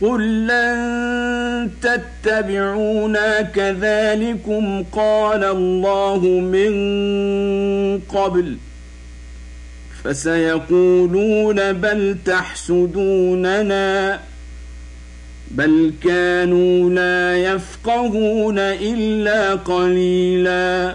قل لن تتبعونا كذلكم قال الله من قبل فسيقولون بل تحسدوننا بل كانوا لا يفقهون الا قليلا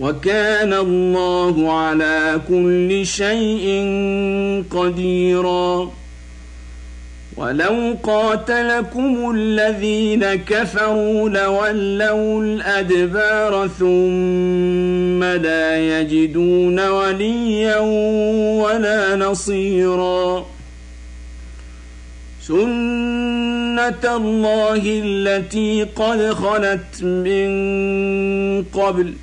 وكان الله على كل شيء قديرا. ولو قاتلكم الذين كفروا لولوا الأدبار ثم لا يجدون وليا ولا نصيرا. سنه الله التي قد خلت من قبل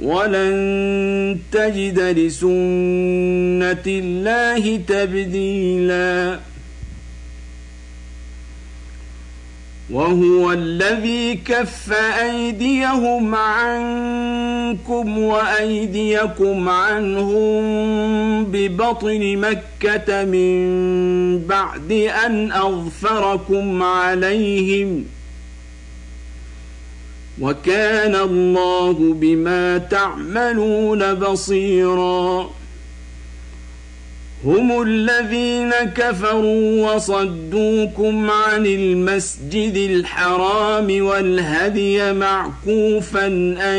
ولن تجد لسنة الله تبديلا. وهو الذي كف أيديهم عنكم وأيديكم عنهم ببطن مكة من بعد أن أظفركم عليهم ۖ وكان الله بما تعملون بصيرا. هم الذين كفروا وصدوكم عن المسجد الحرام والهدي معكوفا أن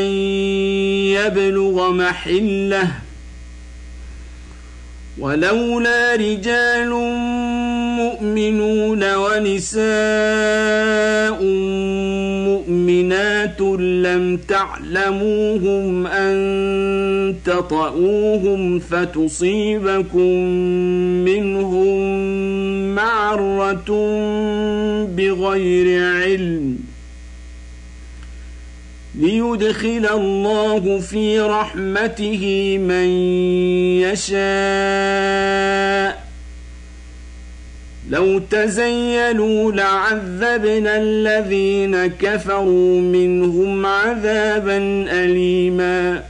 يبلغ محلة. ولولا رجال مؤمنون ونساء لم تعلموهم أن تطؤوهم فتصيبكم منهم معرة بغير علم ليدخل الله في رحمته من يشاء لو تزيلوا لعذبنا الذين كفروا منهم عذابا أليماً.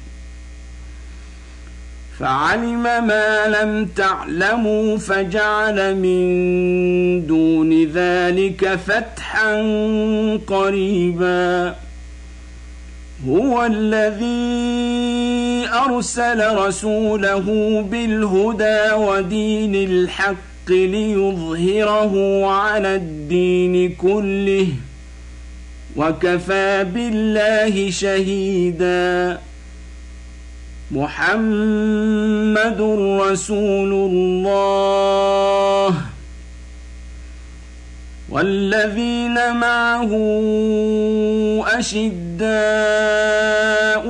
فعلم ما لم تعلموا فجعل من دون ذلك فتحا قريبا. هو الذي أرسل رسوله بالهدى ودين الحق ليظهره على الدين كله وكفى بالله شهيدا. محمد رسول الله. والذين معه أشداء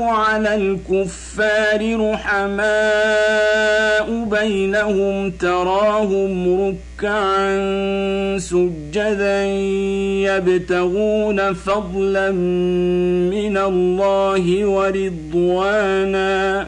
على الكفار رحماء بينهم تراهم ركعا سجدا يبتغون فضلا من الله ورضوانا